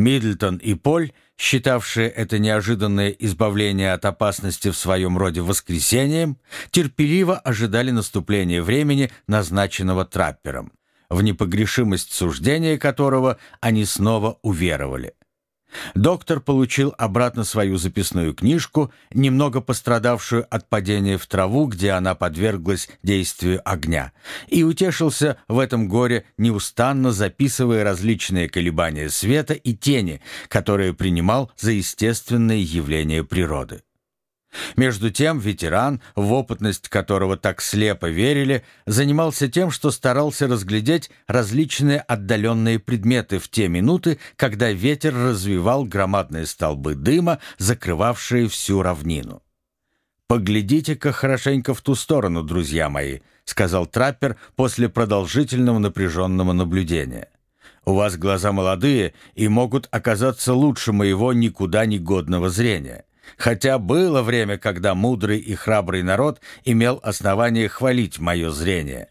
Миддлтон и Поль, считавшие это неожиданное избавление от опасности в своем роде воскресением, терпеливо ожидали наступления времени, назначенного траппером, в непогрешимость суждения которого они снова уверовали. Доктор получил обратно свою записную книжку, немного пострадавшую от падения в траву, где она подверглась действию огня, и утешился в этом горе, неустанно записывая различные колебания света и тени, которые принимал за естественные явления природы. Между тем ветеран, в опытность которого так слепо верили, занимался тем, что старался разглядеть различные отдаленные предметы в те минуты, когда ветер развивал громадные столбы дыма, закрывавшие всю равнину. «Поглядите-ка хорошенько в ту сторону, друзья мои», — сказал траппер после продолжительного напряженного наблюдения. «У вас глаза молодые и могут оказаться лучше моего никуда не годного зрения». Хотя было время, когда мудрый и храбрый народ имел основание хвалить мое зрение.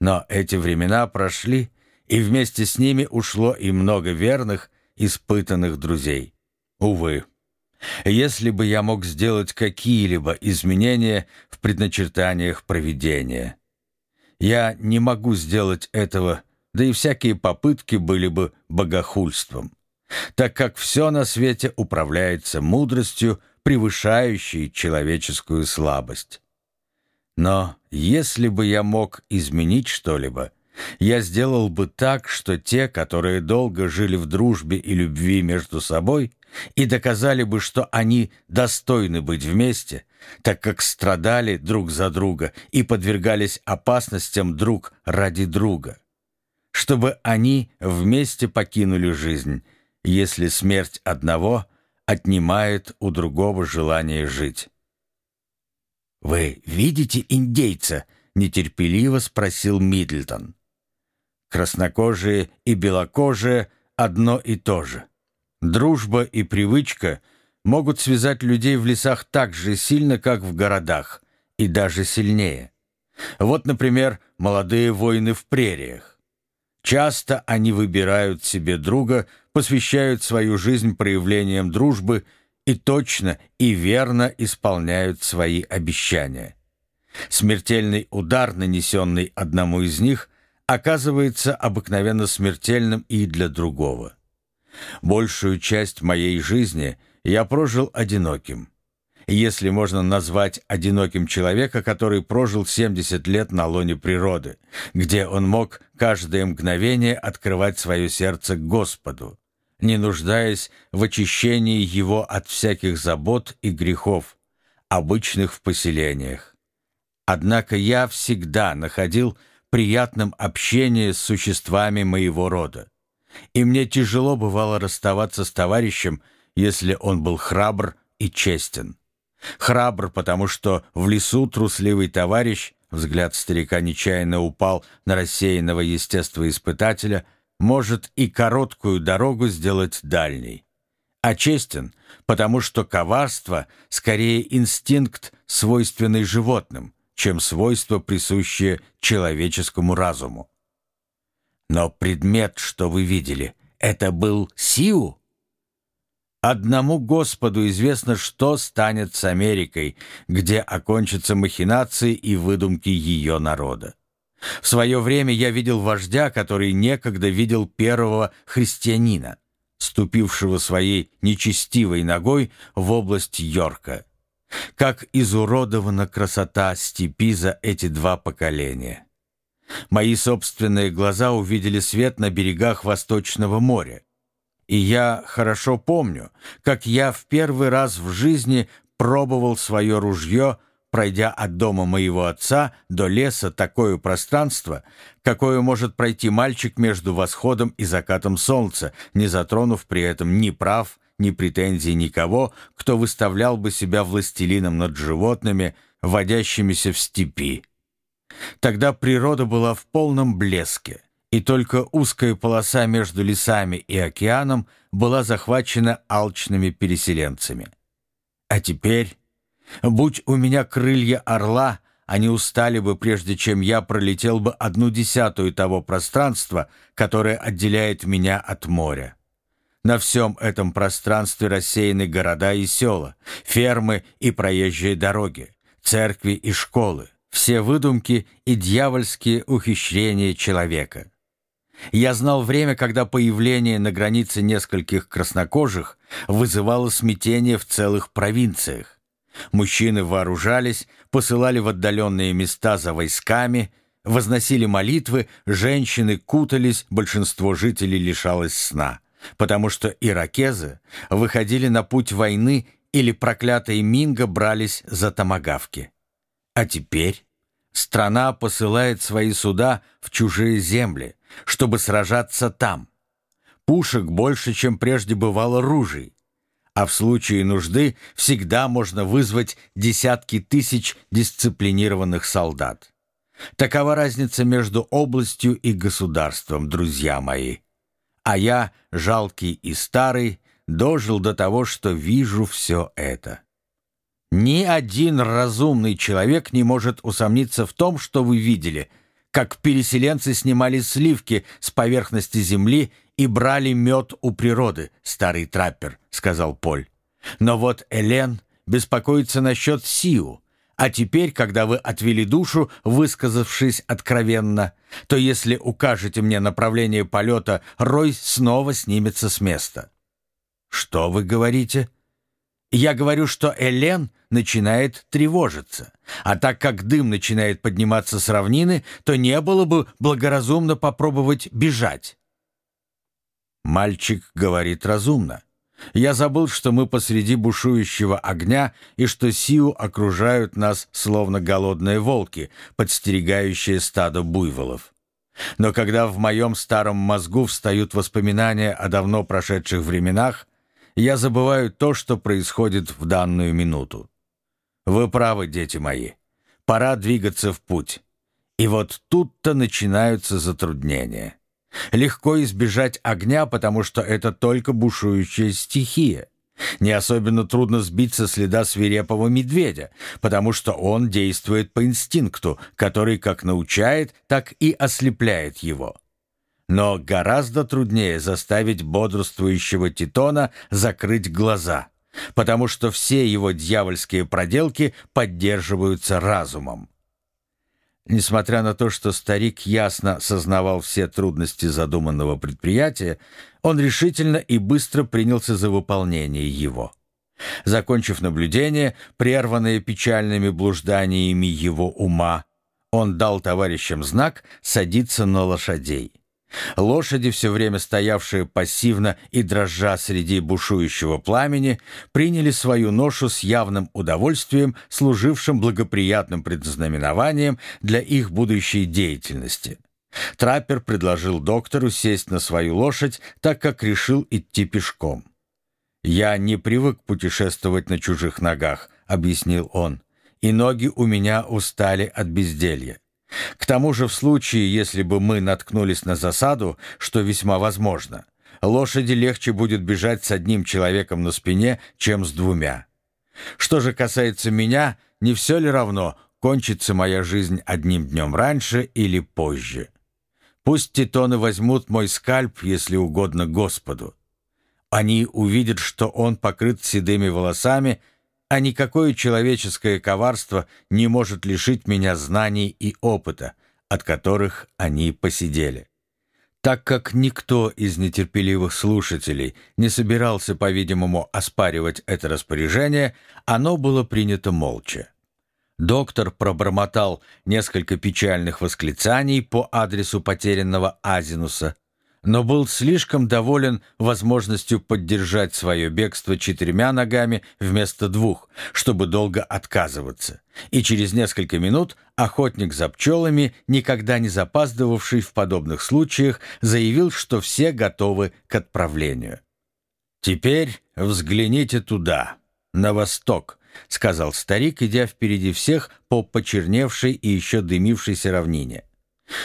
Но эти времена прошли, и вместе с ними ушло и много верных, испытанных друзей. Увы. Если бы я мог сделать какие-либо изменения в предначертаниях проведения. Я не могу сделать этого, да и всякие попытки были бы богохульством, так как все на свете управляется мудростью, превышающий человеческую слабость. Но если бы я мог изменить что-либо, я сделал бы так, что те, которые долго жили в дружбе и любви между собой, и доказали бы, что они достойны быть вместе, так как страдали друг за друга и подвергались опасностям друг ради друга, чтобы они вместе покинули жизнь, если смерть одного отнимает у другого желание жить. «Вы видите индейца?» — нетерпеливо спросил Миддлтон. «Краснокожие и белокожие — одно и то же. Дружба и привычка могут связать людей в лесах так же сильно, как в городах, и даже сильнее. Вот, например, молодые воины в прериях. Часто они выбирают себе друга, посвящают свою жизнь проявлениям дружбы и точно и верно исполняют свои обещания. Смертельный удар, нанесенный одному из них, оказывается обыкновенно смертельным и для другого. Большую часть моей жизни я прожил одиноким если можно назвать одиноким человека, который прожил 70 лет на лоне природы, где он мог каждое мгновение открывать свое сердце к Господу, не нуждаясь в очищении его от всяких забот и грехов, обычных в поселениях. Однако я всегда находил приятным общение с существами моего рода, и мне тяжело бывало расставаться с товарищем, если он был храбр и честен. Храбр, потому что в лесу трусливый товарищ, взгляд старика нечаянно упал на рассеянного естествоиспытателя, может и короткую дорогу сделать дальней. А честен, потому что коварство скорее инстинкт, свойственный животным, чем свойство, присущее человеческому разуму. Но предмет, что вы видели, это был Сиу? Одному Господу известно, что станет с Америкой, где окончатся махинации и выдумки ее народа. В свое время я видел вождя, который некогда видел первого христианина, ступившего своей нечестивой ногой в область Йорка. Как изуродована красота степи за эти два поколения. Мои собственные глаза увидели свет на берегах Восточного моря. И я хорошо помню, как я в первый раз в жизни пробовал свое ружье, пройдя от дома моего отца до леса такое пространство, какое может пройти мальчик между восходом и закатом солнца, не затронув при этом ни прав, ни претензий никого, кто выставлял бы себя властелином над животными, водящимися в степи. Тогда природа была в полном блеске и только узкая полоса между лесами и океаном была захвачена алчными переселенцами. А теперь, будь у меня крылья орла, они устали бы, прежде чем я пролетел бы одну десятую того пространства, которое отделяет меня от моря. На всем этом пространстве рассеяны города и села, фермы и проезжие дороги, церкви и школы, все выдумки и дьявольские ухищрения человека. Я знал время, когда появление на границе нескольких краснокожих вызывало смятение в целых провинциях. Мужчины вооружались, посылали в отдаленные места за войсками, возносили молитвы, женщины кутались, большинство жителей лишалось сна, потому что иракезы выходили на путь войны или проклятые Минго брались за томагавки. А теперь страна посылает свои суда в чужие земли, чтобы сражаться там. Пушек больше, чем прежде бывало ружей, а в случае нужды всегда можно вызвать десятки тысяч дисциплинированных солдат. Такова разница между областью и государством, друзья мои. А я, жалкий и старый, дожил до того, что вижу все это. Ни один разумный человек не может усомниться в том, что вы видели, как переселенцы снимали сливки с поверхности земли и брали мед у природы, старый траппер, сказал Поль. Но вот Элен беспокоится насчет Сиу, а теперь, когда вы отвели душу, высказавшись откровенно, то если укажете мне направление полета, Рой снова снимется с места. Что вы говорите? Я говорю, что Элен начинает тревожиться. А так как дым начинает подниматься с равнины, то не было бы благоразумно попробовать бежать. Мальчик говорит разумно. Я забыл, что мы посреди бушующего огня и что Сиу окружают нас, словно голодные волки, подстерегающие стадо буйволов. Но когда в моем старом мозгу встают воспоминания о давно прошедших временах, я забываю то, что происходит в данную минуту. Вы правы, дети мои. Пора двигаться в путь. И вот тут-то начинаются затруднения. Легко избежать огня, потому что это только бушующая стихия. Не особенно трудно сбить со следа свирепого медведя, потому что он действует по инстинкту, который как научает, так и ослепляет его. Но гораздо труднее заставить бодрствующего Титона закрыть глаза, потому что все его дьявольские проделки поддерживаются разумом. Несмотря на то, что старик ясно сознавал все трудности задуманного предприятия, он решительно и быстро принялся за выполнение его. Закончив наблюдение, прерванное печальными блужданиями его ума, он дал товарищам знак садиться на лошадей. Лошади, все время стоявшие пассивно и дрожа среди бушующего пламени, приняли свою ношу с явным удовольствием, служившим благоприятным предзнаменованием для их будущей деятельности. Траппер предложил доктору сесть на свою лошадь, так как решил идти пешком. «Я не привык путешествовать на чужих ногах», — объяснил он, — «и ноги у меня устали от безделья. К тому же в случае, если бы мы наткнулись на засаду, что весьма возможно, лошади легче будет бежать с одним человеком на спине, чем с двумя. Что же касается меня, не все ли равно, кончится моя жизнь одним днем раньше или позже? Пусть титоны возьмут мой скальп, если угодно Господу. Они увидят, что он покрыт седыми волосами а никакое человеческое коварство не может лишить меня знаний и опыта, от которых они посидели. Так как никто из нетерпеливых слушателей не собирался, по-видимому, оспаривать это распоряжение, оно было принято молча. Доктор пробормотал несколько печальных восклицаний по адресу потерянного Азинуса, но был слишком доволен возможностью поддержать свое бегство четырьмя ногами вместо двух, чтобы долго отказываться. И через несколько минут охотник за пчелами, никогда не запаздывавший в подобных случаях, заявил, что все готовы к отправлению. «Теперь взгляните туда, на восток», — сказал старик, идя впереди всех по почерневшей и еще дымившейся равнине.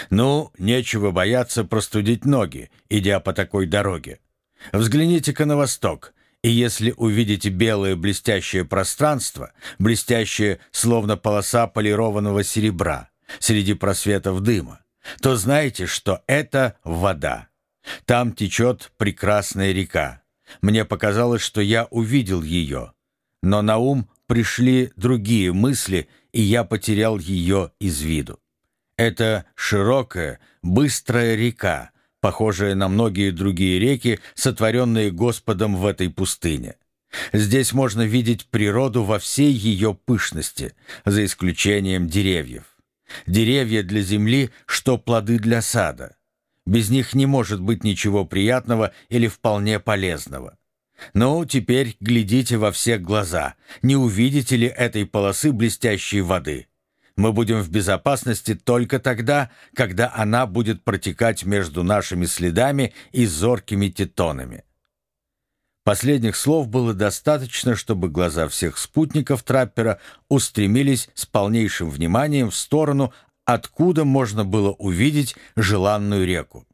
Ну, нечего бояться простудить ноги, идя по такой дороге. Взгляните-ка на восток, и если увидите белое блестящее пространство, блестящее, словно полоса полированного серебра, среди просветов дыма, то знайте, что это вода. Там течет прекрасная река. Мне показалось, что я увидел ее, но на ум пришли другие мысли, и я потерял ее из виду. Это широкая, быстрая река, похожая на многие другие реки, сотворенные Господом в этой пустыне. Здесь можно видеть природу во всей ее пышности, за исключением деревьев. Деревья для земли, что плоды для сада. Без них не может быть ничего приятного или вполне полезного. Ну, теперь глядите во все глаза. Не увидите ли этой полосы блестящей воды? Мы будем в безопасности только тогда, когда она будет протекать между нашими следами и зоркими тетонами. Последних слов было достаточно, чтобы глаза всех спутников траппера устремились с полнейшим вниманием в сторону, откуда можно было увидеть желанную реку.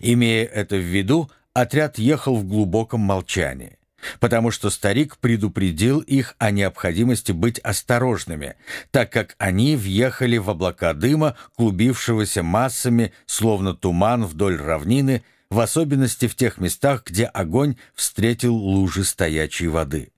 Имея это в виду, отряд ехал в глубоком молчании, потому что старик предупредил их о необходимости быть осторожными, так как они въехали в облака дыма, клубившегося массами, словно туман вдоль равнины, в особенности в тех местах, где огонь встретил лужи стоячей воды.